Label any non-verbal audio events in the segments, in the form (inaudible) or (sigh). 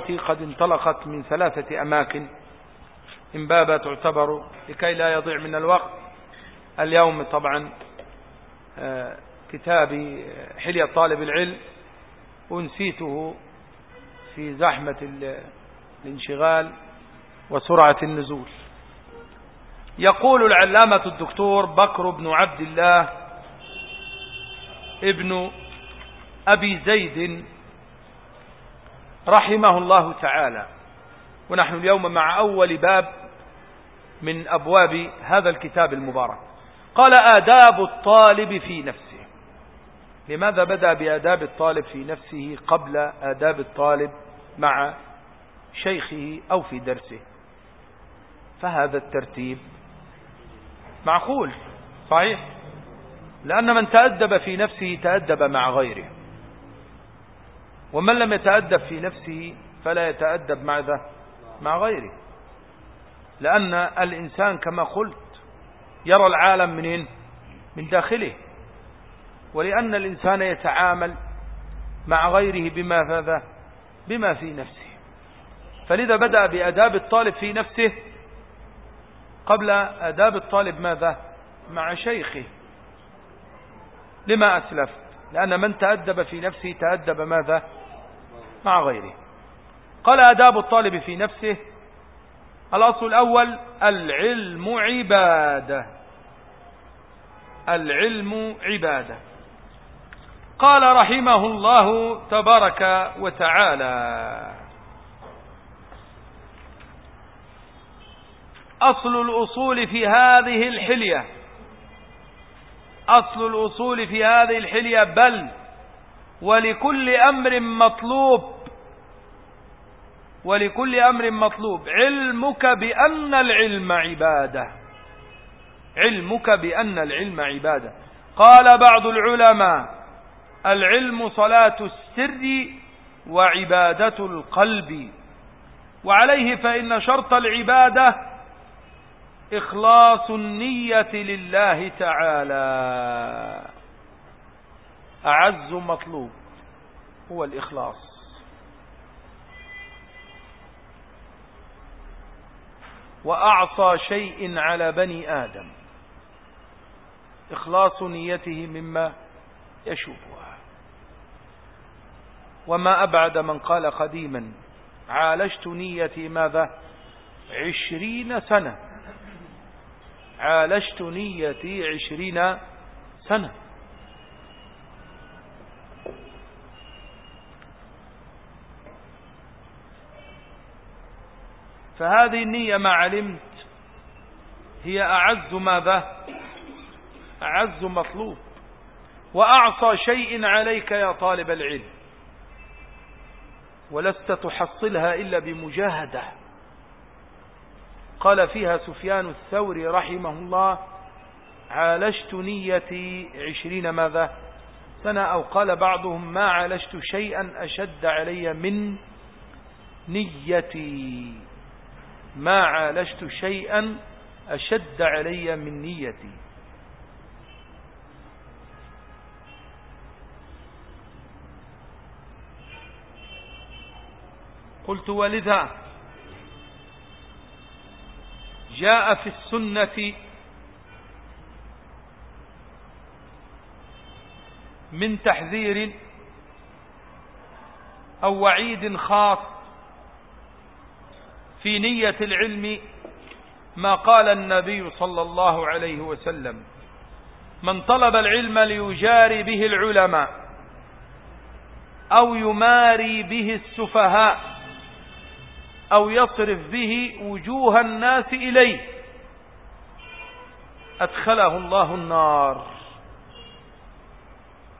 قد انطلقت من ثلاثة أماكن. إمبابة تعتبر لكي لا يضيع من الوقت. اليوم طبعا آه، كتابي حلية طالب العلم. ونسيته في زحمة الانشغال وسرعة النزول. يقول العلامة الدكتور بكر بن عبد الله ابن أبي زيد رحمه الله تعالى. ونحن اليوم مع أول باب من أبواب هذا الكتاب المبارك. قال آداب الطالب في نفسه. لماذا بدأ بآداب الطالب في نفسه قبل آداب الطالب مع شيخه أو في درسه؟ فهذا الترتيب معقول صحيح؟ لأن من تأدب في نفسه تأدب مع غيره. ومن لم يتأدب في نفسه فلا يتأدب مع ذا مع غيره. لأن الإنسان كما قلت يرى العالم منين من داخله. ولأن الإنسان يتعامل مع غيره بما فذا بما في نفسه. فلذا بدأ بأداب الطالب في نفسه قبل أداب الطالب ماذا؟ مع شيخه. لما أسلفت؟ لأن من تأدب في نفسه تأدب ماذا؟ مع غيره. قال أداب الطالب في نفسه الأصل الأول العلم عبادة. العلم عبادة. قال رحمه الله تبارك وتعالى أصل الأصول في هذه الحلية. أصل الأصول في هذه الحلية بل ولكل أمر مطلوب. ولكل أمر مطلوب. علمك بأن العلم عبادة. علمك بأن العلم عبادة. قال بعض العلماء العلم صلاة السر وعبادة القلب. وعليه فإن شرط العبادة إخلاص النية لله تعالى. أعز مطلوب هو الإخلاص. وأعصى شيء على بني آدم. إخلاص نيته مما يشوفها. وما أبعد من قال قديما عالجت نيتي ماذا؟ عشرين سنة. عالجت نيتي عشرين سنة. فهذه النية ما علمت. هي أعز ماذا أعز مطلوب. وأعصى شيء عليك يا طالب العلم. ولست تحصلها إلا بمجاهدة. قال فيها سفيان الثوري رحمه الله عالجت نيتي عشرين ماذا؟ سنة أو قال بعضهم ما عالجت شيئا أشد علي من نيتي. ما عالجت شيئا أشد علي من نيتي. قلت ولذا؟ جاء في السنة من تحذير أو وعيد خاص في نية العلم ما قال النبي صلى الله عليه وسلم. من طلب العلم ليجاري به العلماء أو يماري به السفهاء أو يصرف به وجوه الناس إليه. أدخله الله النار.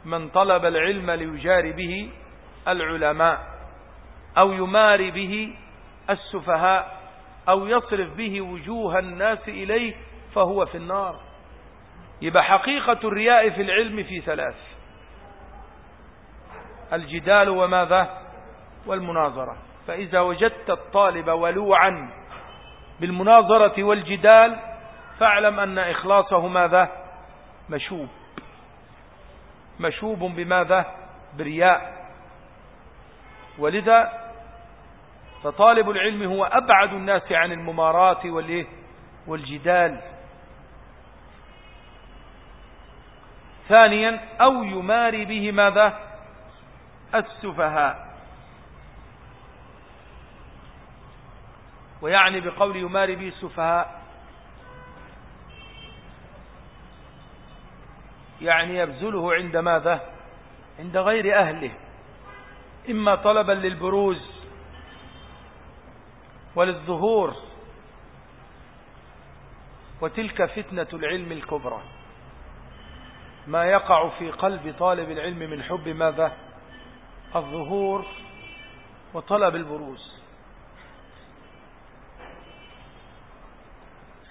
من طلب العلم ليجاري به العلماء أو يماري به السفهاء أو يصرف به وجوه الناس إليه فهو في النار. يبقى حقيقة الرياء في العلم في ثلاث الجدال وماذا؟ والمناظرة. فإذا وجدت الطالب ولوعا بالمناظرة والجدال فاعلم أن إخلاصه ماذا؟ مشوب. مشوب بماذا؟ برياء. ولذا فطالب العلم هو أبعد الناس عن الممارات والجدال. ثانيا أو يماري به ماذا؟ السفهاء. ويعني بقول يماري به السفهاء. يعني يبذله عند ماذا؟ عند غير أهله. إما طلبا للبروز وللظهور. وتلك فتنة العلم الكبرى. ما يقع في قلب طالب العلم من حب ماذا؟ الظهور وطلب البروز.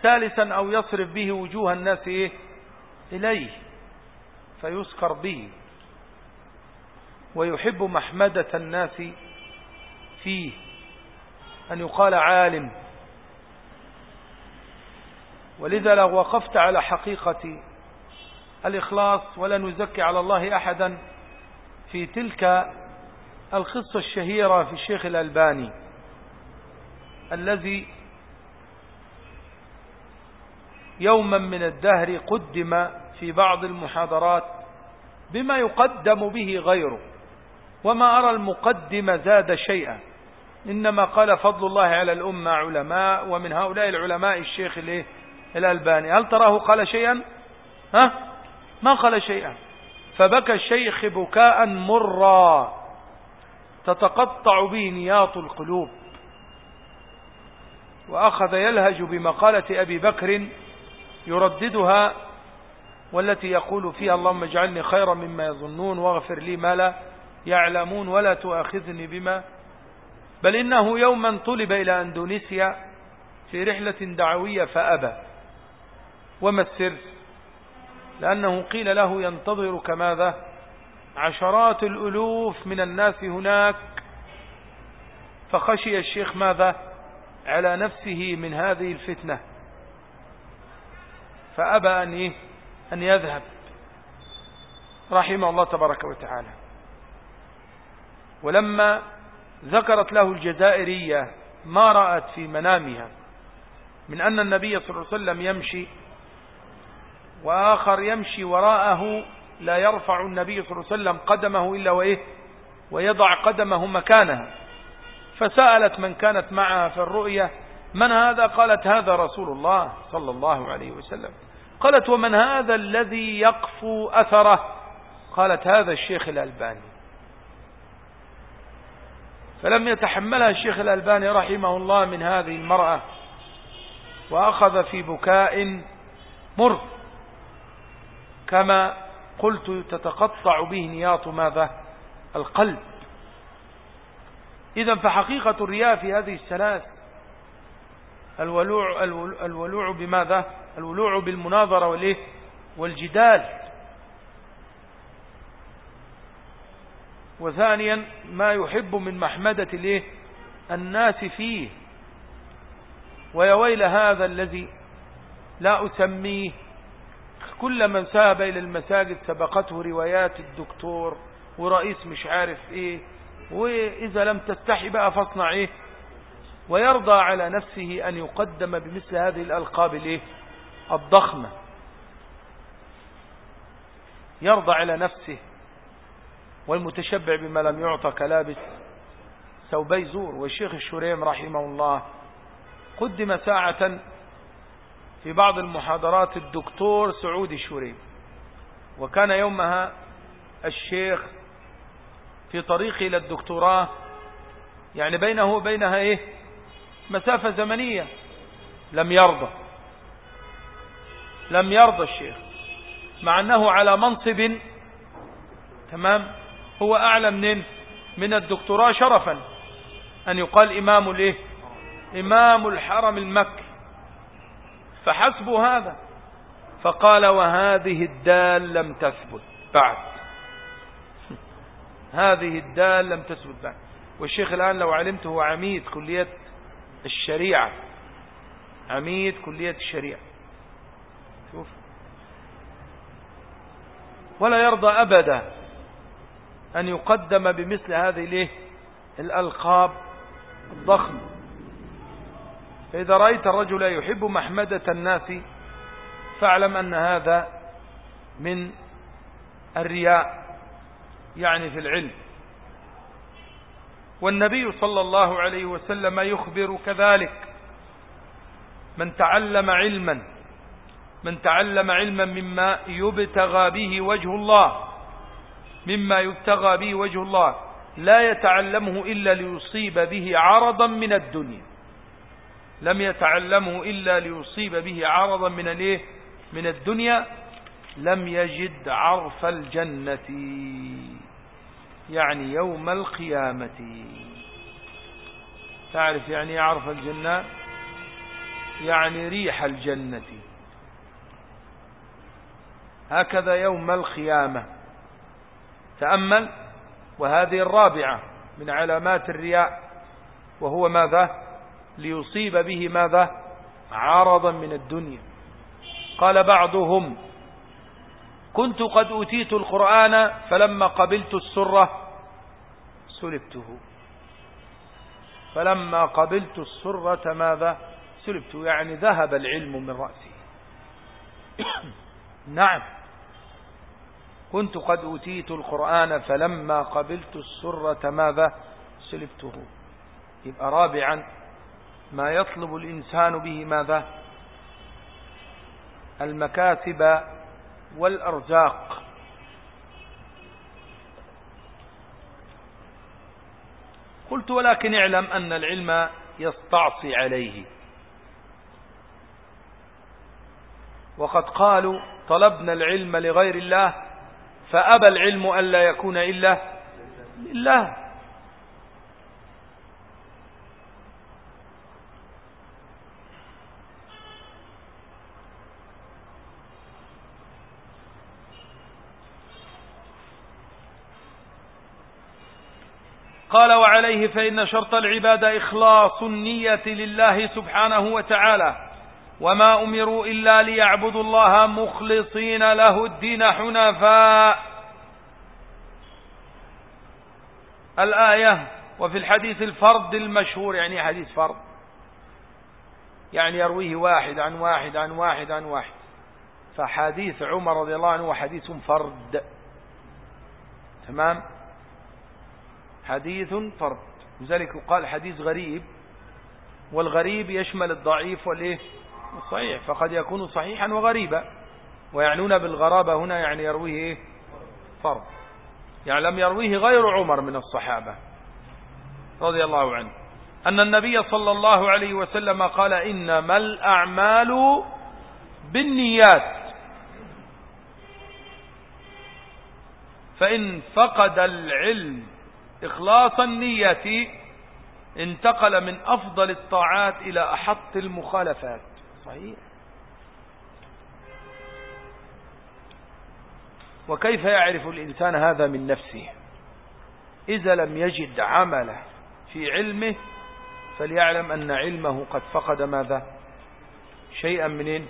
ثالثا أو يصرف به وجوه الناس إيه؟ إليه فيسكر به. ويحب محمدة الناس فيه. أن يقال عالم. ولذا لو وقفت على حقيقة الإخلاص ولا نزكي على الله أحدا في تلك القصة الشهيرة في الشيخ الألباني الذي يوما من الدهر قدم في بعض المحاضرات بما يقدم به غيره. وما أرى المقدم زاد شيئا. إنما قال فضل الله على الأمة علماء ومن هؤلاء العلماء الشيخ الألباني. هل تراه قال شيئا؟ ها؟ ما قال شيئا. فبكى الشيخ بكاء مرا. تتقطع به نياط القلوب. وأخذ يلهج بمقالة أبي بكر يرددها والتي يقول فيها اللهم اجعلني خيرا مما يظنون واغفر لي ما لا يعلمون ولا تؤاخذني بما بل إنه يوما طلب إلى أندونيسيا في رحلة دعوية فأبى. وما السر؟ لأنه قيل له ينتظرك ماذا؟ عشرات الألوف من الناس هناك. فخشي الشيخ ماذا؟ على نفسه من هذه الفتنة. فأبى أن, إيه؟ أن يذهب. رحمه الله تبارك وتعالى. ولما ذكرت له الجزائرية ما رأت في منامها من أن النبي صلى الله عليه وسلم يمشي وآخر يمشي وراءه لا يرفع النبي صلى الله عليه وسلم قدمه إلا وإيه؟ ويضع قدمه مكانها فسألت من كانت معها في الرؤية من هذا؟ قالت هذا رسول الله صلى الله عليه وسلم. قالت ومن هذا الذي يقفو أثره؟ قالت هذا الشيخ الألباني. فلم يتحملها الشيخ الألباني رحمه الله من هذه المرأة وأخذ في بكاء مر. كما قلت تتقطع به نياط ماذا؟ القلب. إذا فحقيقة الرياء في هذه الثلاث الولوع, الولوع بماذا؟ الولوع بالمناظرة والإيه؟ والجدال. وثانيا ما يحب من محمدة الإيه؟ الناس فيه. ويا ويل هذا الذي لا أسميه. كل من ساب إلى المساجد سبقته روايات الدكتور ورئيس مش عارف إيه. وإذا لم تستحي بقى فاصنع إيه؟ ويرضى على نفسه أن يقدم بمثل هذه الألقاب الإيه؟ الضخمة. يرضى على نفسه. والمتشبع بما لم يعطى كلابس. ثوبي زور والشيخ الشريم رحمه الله قدم ساعة في بعض المحاضرات الدكتور سعودي الشريم وكان يومها الشيخ في طريقه إلى الدكتوراه يعني بينه وبينها إيه؟ مسافة زمنية. لم يرضى. لم يرضى الشيخ. مع أنه على منصب تمام؟ هو أعلى من من الدكتوراه شرفا. أن يقال إمام الإيه إمام الحرم المكي. فحسب هذا. فقال وهذه الدال لم تثبت. بعد. هذه الدال لم تثبت بعد. والشيخ الآن لو علمت هو عميد كلية الشريعة. عميد كلية الشريعة. شوف. ولا يرضى أبدا. أن يقدم بمثل هذه الإيه؟ الألقاب الضخم. فإذا رأيت الرجل يحب محمدة الناس فاعلم أن هذا من الرياء يعني في العلم. والنبي صلى الله عليه وسلم يخبر كذلك من تعلم علما من تعلم علما مما يبتغى به وجه الله مما يبتغى به وجه الله لا يتعلمه إلا ليصيب به عرضا من الدنيا. لم يتعلمه إلا ليصيب به عرضا من الإيه؟ من الدنيا. لم يجد عرف الجنة. يعني يوم القيامة. تعرف يعني عرف الجنة؟ يعني ريح الجنة. هكذا يوم القيامة. تأمل وهذه الرابعة من علامات الرياء وهو ماذا؟ ليصيب به ماذا؟ عرضا من الدنيا. قال بعضهم كنت قد أتيت القرآن فلما قبلت السرة سلبته. فلما قبلت السرة ماذا؟ سلبته. يعني ذهب العلم من رأسي. (coughs) نعم. كنت قد أتيت القرآن فلما قبلت السرة ماذا سلبته؟ يبقى رابعا ما يطلب الإنسان به ماذا؟ المكاسب والأرزاق. قلت ولكن اعلم أن العلم يستعصي عليه. وقد قالوا طلبنا العلم لغير الله فأبى العلم ألا يكون إلا لله. قال وعليه فإن شرط العبادة إخلاص النية لله سبحانه وتعالى. وما أمروا إلا ليعبدوا الله مخلصين له الدين حنفاء. الآية وفي الحديث الفرد المشهور يعني حديث فرد يعني يرويه واحد عن واحد عن واحد عن واحد. فحديث عمر رضي الله عنه حديث فرد. تمام؟ حديث فرد. لذلك يقال حديث غريب والغريب يشمل الضعيف والإيه؟ الصحيح فقد يكون صحيحا وغريبا. ويعنون بالغرابة هنا يعني يرويه إيه؟ فرد يعني لم يرويه غير عمر من الصحابة. رضي الله عنه. أن النبي صلى الله عليه وسلم قال إنما الأعمال بالنيات. فإن فقد العلم إخلاص النية انتقل من أفضل الطاعات إلى أحط المخالفات. صحيح. وكيف يعرف الإنسان هذا من نفسه؟ إذا لم يجد عمله في علمه فليعلم أن علمه قد فقد ماذا؟ شيئا من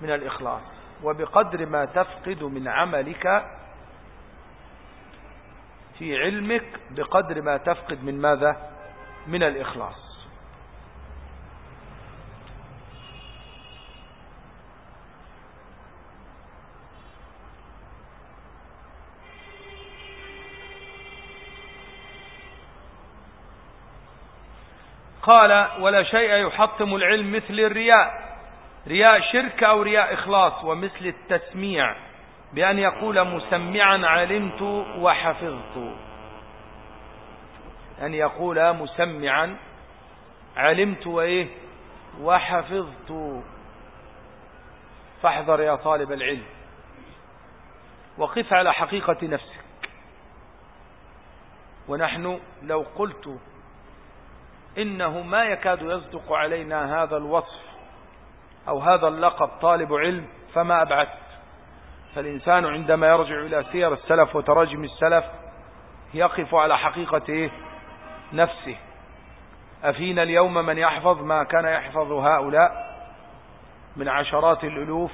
من الإخلاص. وبقدر ما تفقد من عملك في علمك بقدر ما تفقد من ماذا؟ من الإخلاص. قال ولا شيء يحطم العلم مثل الرياء. رياء شرك أو رياء إخلاص ومثل التسميع بأن يقول مسمعا علمت وحفظت. أن يقول مسمعا علمت وإيه؟ وحفظت. فاحذر يا طالب العلم وقف على حقيقة نفسك. ونحن لو قلت إنه ما يكاد يصدق علينا هذا الوصف أو هذا اللقب طالب علم فما أبعدت فالإنسان عندما يرجع إلى سير السلف وتراجم السلف يقف على حقيقة نفسه. أفينا اليوم من يحفظ ما كان يحفظ هؤلاء؟ من عشرات الألوف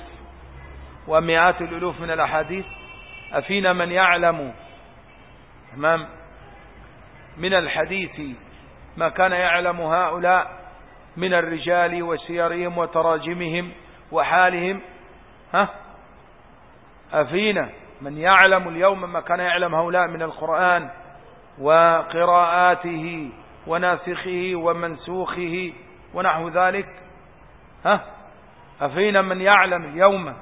ومئات الألوف من الأحاديث؟ أفينا من يعلم؟ تمام؟ من الحديث ما كان يعلم هؤلاء من الرجال وسيرهم وتراجمهم وحالهم ها؟ أفينا من يعلم اليوم ما كان يعلم هؤلاء من القرآن وقراءاته وناسخه ومنسوخه ونحو ذلك ها؟ أفينا من يعلم اليوم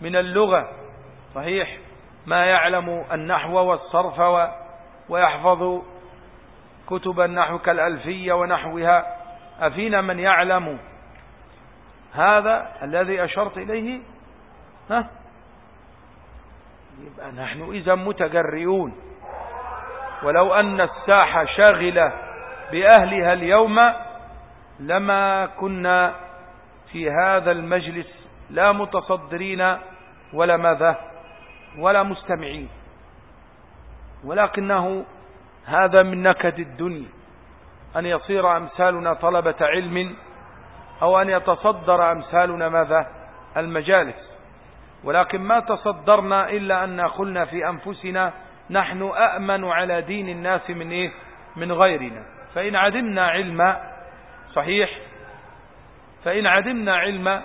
من اللغة صحيح؟ ما يعلم النحو والصرف ويحفظ كتب النحو كالألفية ونحوها. أفينا من يعلم هذا الذي أشرت إليه؟ ها؟ يبقى نحن إذا متجرئون. ولو أن الساحة شاغلة بأهلها اليوم لما كنا في هذا المجلس لا متصدرين ولا ماذا؟ ولا مستمعين. ولكنه هذا من نكد الدنيا. أن يصير أمثالنا طلبة علم أو أن يتصدر أمثالنا ماذا؟ المجالس. ولكن ما تصدرنا إلا أن قلنا في أنفسنا نحن أأمن على دين الناس من إيه؟ من غيرنا. فإن عدمنا علما صحيح فإن عدمنا علما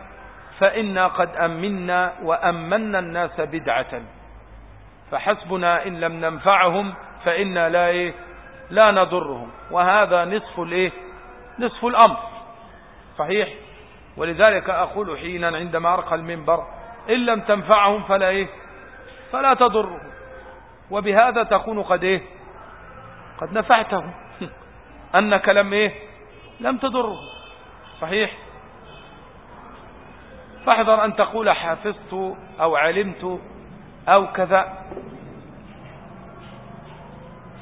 فإنا قد أمنا وأمنا الناس بدعة. فحسبنا إن لم ننفعهم فإنا لا إيه لا نضرهم. وهذا نصف الإيه نصف الأمر. صحيح؟ ولذلك أقول حينا عندما أرقى المنبر إن لم تنفعهم فلا إيه فلا تضرهم. وبهذا تكون قد إيه قد نفعتهم. (laughs) أنك لم إيه لم تضره صحيح؟ فاحذر أن تقول حافظت أو علمت أو كذا.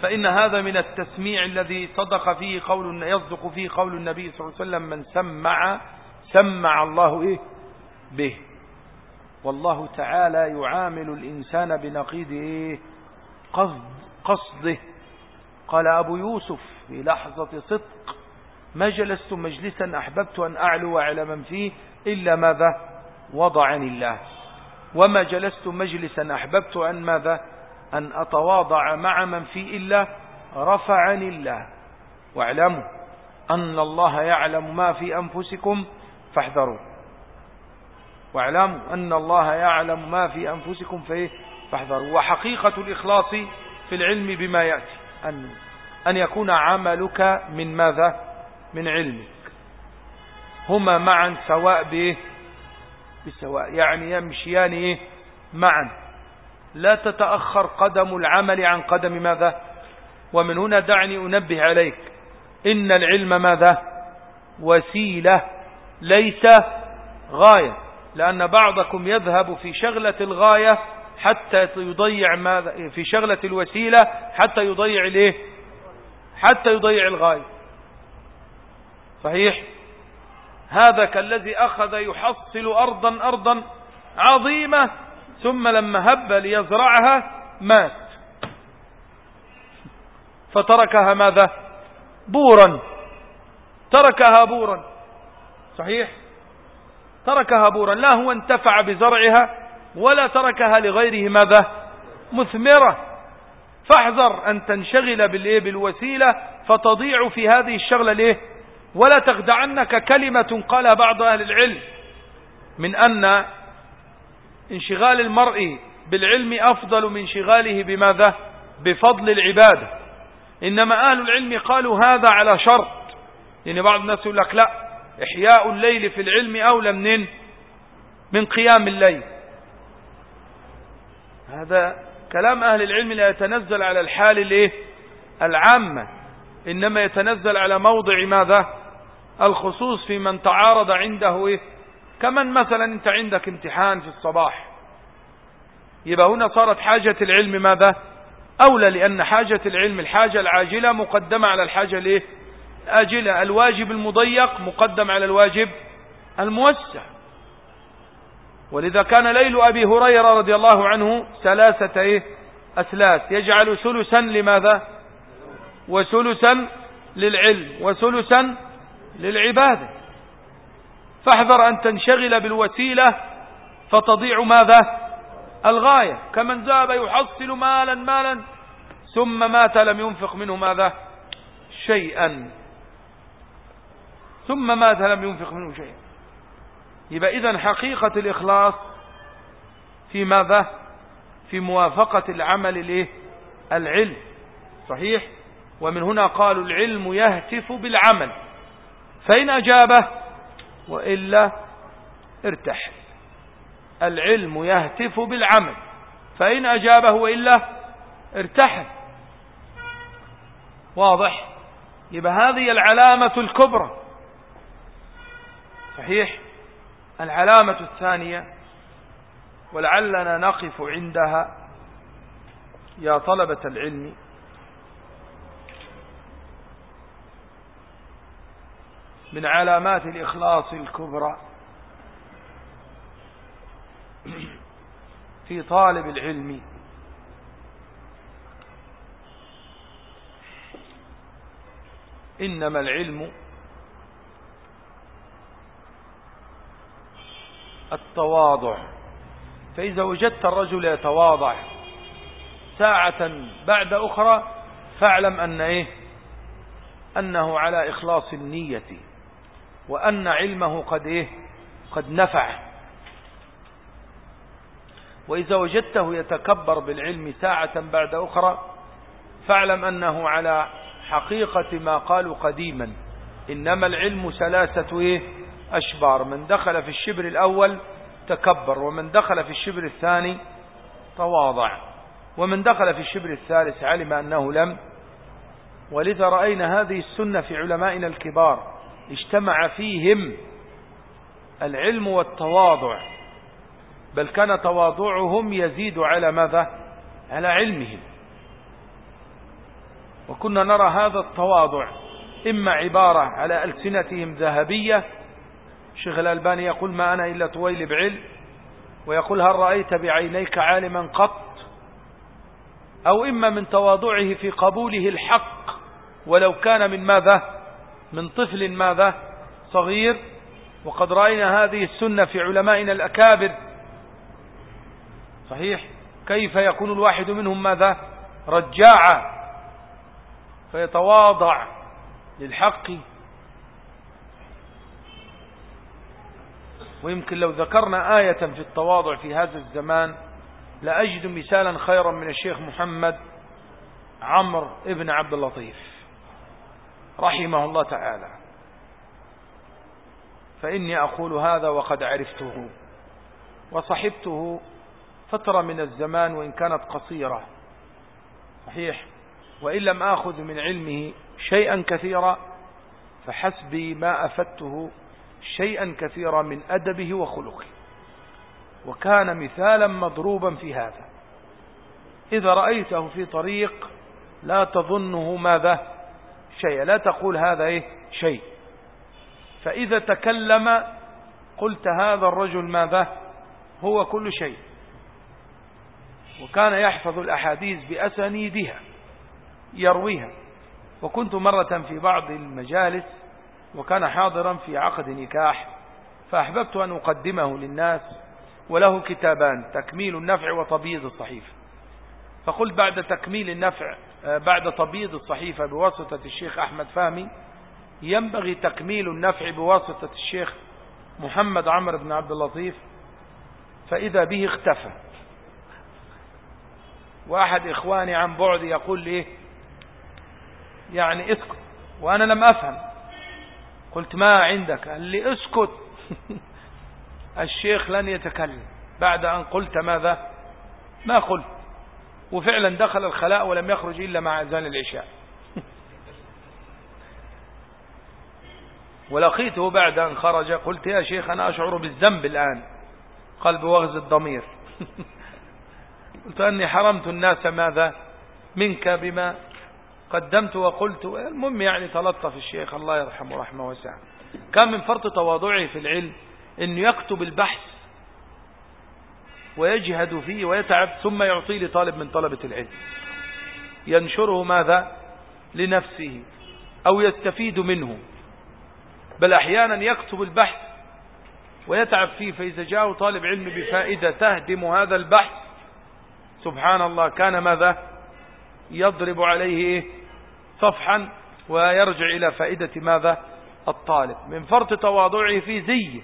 فإن هذا من التسميع الذي صدق فيه قول يصدق فيه قول النبي صلى الله عليه وسلم من سمع سمع الله إيه؟ به. والله تعالى يعامل الإنسان بنقيض إيه قصد قصده. قال أبو يوسف في لحظة صدق ما جلست مجلسا أحببت أن أعلو على من فيه إلا ماذا؟ وضعني الله. وما جلست مجلسا أحببت أن ماذا؟ أن أتواضع مع من فيه إلا رفعني الله. واعلموا أن الله يعلم ما في أنفسكم فاحذروا. واعلموا أن الله يعلم ما في أنفسكم فإيه؟ فاحذروا. وحقيقة الإخلاص في العلم بما يأتي. أن, أن يكون عملك من ماذا؟ من علمك. هما معا سواء به بسواء يعني يمشيان إيه؟ معا. لا تتأخر قدم العمل عن قدم ماذا؟ ومن هنا دعني أنبه عليك. إن العلم ماذا؟ وسيلة ليس غاية. لأن بعضكم يذهب في شغلة الغاية حتى يضيع ماذا؟ في شغلة الوسيلة حتى يضيع الايه حتى يضيع الغاية. صحيح؟ هذا كالذي أخذ يحصل أرضا أرضا عظيمة ثم لما هب ليزرعها مات. فتركها ماذا؟ بورا. تركها بورا. صحيح؟ تركها بورا. لا هو انتفع بزرعها ولا تركها لغيره ماذا؟ مثمرة. فاحذر أن تنشغل بالإيه؟ بالوسيلة فتضيع في هذه الشغلة ليه؟ ولا تخدعنك كلمة قالها بعض أهل العلم من أن انشغال المرء بالعلم أفضل من انشغاله بماذا؟ بفضل العبادة. إنما أهل العلم قالوا هذا على شرط. يعني بعض الناس يقول لك لا إحياء الليل في العلم أولى من من قيام الليل. هذا كلام أهل العلم لا يتنزل على الحال الإيه؟ العامة. إنما يتنزل على موضع ماذا؟ الخصوص في من تعارض عنده إيه؟ كمن مثلا أنت عندك امتحان في الصباح يبقى هنا صارت حاجة العلم ماذا؟ أولى لأن حاجة العلم الحاجة العاجلة مقدمة على الحاجة الإيه؟ الآجلة. الواجب المضيق مقدم على الواجب الموسع. ولذا كان ليل أبي هريرة رضي الله عنه ثلاثة إيه؟ أثلاث. يجعل ثلثا لماذا؟ وثلثا للعلم وثلثا للعبادة. فاحذر أن تنشغل بالوسيلة فتضيع ماذا؟ الغاية. كمن ذهب يحصل مالا مالا ثم مات لم ينفق منه ماذا؟ شيئا. ثم مات لم ينفق منه شيئا. يبقى إذن حقيقة الإخلاص في ماذا؟ في موافقة العمل الايه العلم. صحيح؟ ومن هنا قالوا العلم يهتف بالعمل. فإن أجابه وإلا ارتح العلم يهتف بالعمل فإن أجابه وإلا ارتحل. واضح؟ يبقى هذه العلامة الكبرى. صحيح؟ العلامة الثانية ولعلنا نقف عندها يا طلبة العلم من علامات الإخلاص الكبرى. في طالب العلم. إنما العلم التواضع. فإذا وجدت الرجل يتواضع ساعة بعد أخرى فاعلم أن إيه؟ أنه على إخلاص النية. وأن علمه قد إيه؟ قد نفع. وإذا وجدته يتكبر بالعلم ساعة بعد أخرى فاعلم أنه على حقيقة ما قالوا قديما. إنما العلم ثلاثة إيه؟ أشبار. من دخل في الشبر الأول تكبر ومن دخل في الشبر الثاني تواضع. ومن دخل في الشبر الثالث علم أنه لم. ولذا رأينا هذه السنة في علمائنا الكبار. اجتمع فيهم العلم والتواضع بل كان تواضعهم يزيد على ماذا؟ على علمهم. وكنا نرى هذا التواضع إما عبارة على ألسنتهم ذهبية شيخ الألباني يقول ما أنا إلا طويل بعلم ويقول هل رأيت بعينيك عالما قط؟ أو إما من تواضعه في قبوله الحق ولو كان من ماذا؟ من طفل ماذا؟ صغير. وقد رأينا هذه السنة في علمائنا الأكابر. صحيح؟ كيف يكون الواحد منهم ماذا؟ رجاعا فيتواضع للحق. ويمكن لو ذكرنا آية في التواضع في هذا الزمان لأجد مثالا خيرا من الشيخ محمد عمرو ابن عبد اللطيف. رحمه الله تعالى. فإني أقول هذا وقد عرفته وصحبته فترة من الزمان وإن كانت قصيرة. صحيح؟ وإن لم آخذ من علمه شيئا كثيرا فحسبي ما أفدته شيئا كثيرا من أدبه وخلقه. وكان مثالا مضروبا في هذا. إذا رأيته في طريق لا تظنه ماذا؟ شيء. لا تقول هذا إيه؟ شيء. فإذا تكلم قلت هذا الرجل ماذا؟ هو كل شيء. وكان يحفظ الأحاديث بأسانيدها يرويها. وكنت مرة في بعض المجالس وكان حاضرا في عقد نكاح فأحببت أن أقدمه للناس وله كتابان تكميل النفع وتبييض الصحيفة فقلت بعد تكميل النفع بعد تبييض الصحيفة بواسطة الشيخ أحمد فهمي ينبغي تكميل النفع بواسطة الشيخ محمد عمر بن عبد اللطيف فإذا به اختفى. وأحد إخواني عن بعد يقول لي يعني اسكت وأنا لم أفهم. قلت ما عندك؟ قال لي اسكت. (laughs) الشيخ لن يتكلم. بعد أن قلت ماذا؟ ما قلت. وفعلا دخل الخلاء ولم يخرج إلا مع أذان العشاء. (laughs) ولقيته بعد أن خرج قلت يا شيخ أنا أشعر بالذنب الآن. قال بوغز الضمير. (laughs) قلت أني حرمت الناس ماذا؟ منك بما قدمت وقلت. المهم يعني تلطف الشيخ الله يرحمه رحمه واسعه كان من فرط تواضعه في العلم انه يكتب البحث ويجهد فيه ويتعب ثم يعطيه لطالب من طلبة العلم. ينشره ماذا؟ لنفسه أو يستفيد منه. بل أحيانا يكتب البحث ويتعب فيه فإذا جاءه طالب علم بفائدة تهدم هذا البحث سبحان الله كان ماذا؟ يضرب عليه صفحا ويرجع إلى فائدة ماذا؟ الطالب. من فرط تواضعه في زيه.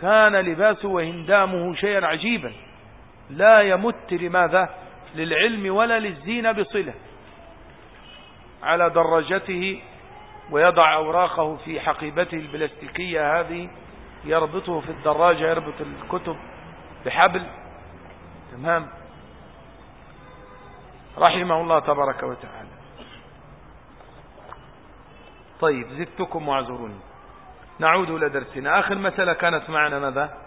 كان لباسه وهندامه شيئا عجيبا. لا يمت لماذا؟ للعلم ولا للزينة بصلة. على دراجته ويضع أوراقه في حقيبته البلاستيكية هذه يربطه في الدراجة يربط الكتب بحبل. تمام؟ رحمه الله تبارك وتعالى. طيب زدتكم واعذروني. نعود إلى درسنا. آخر مسألة كانت معنا ماذا؟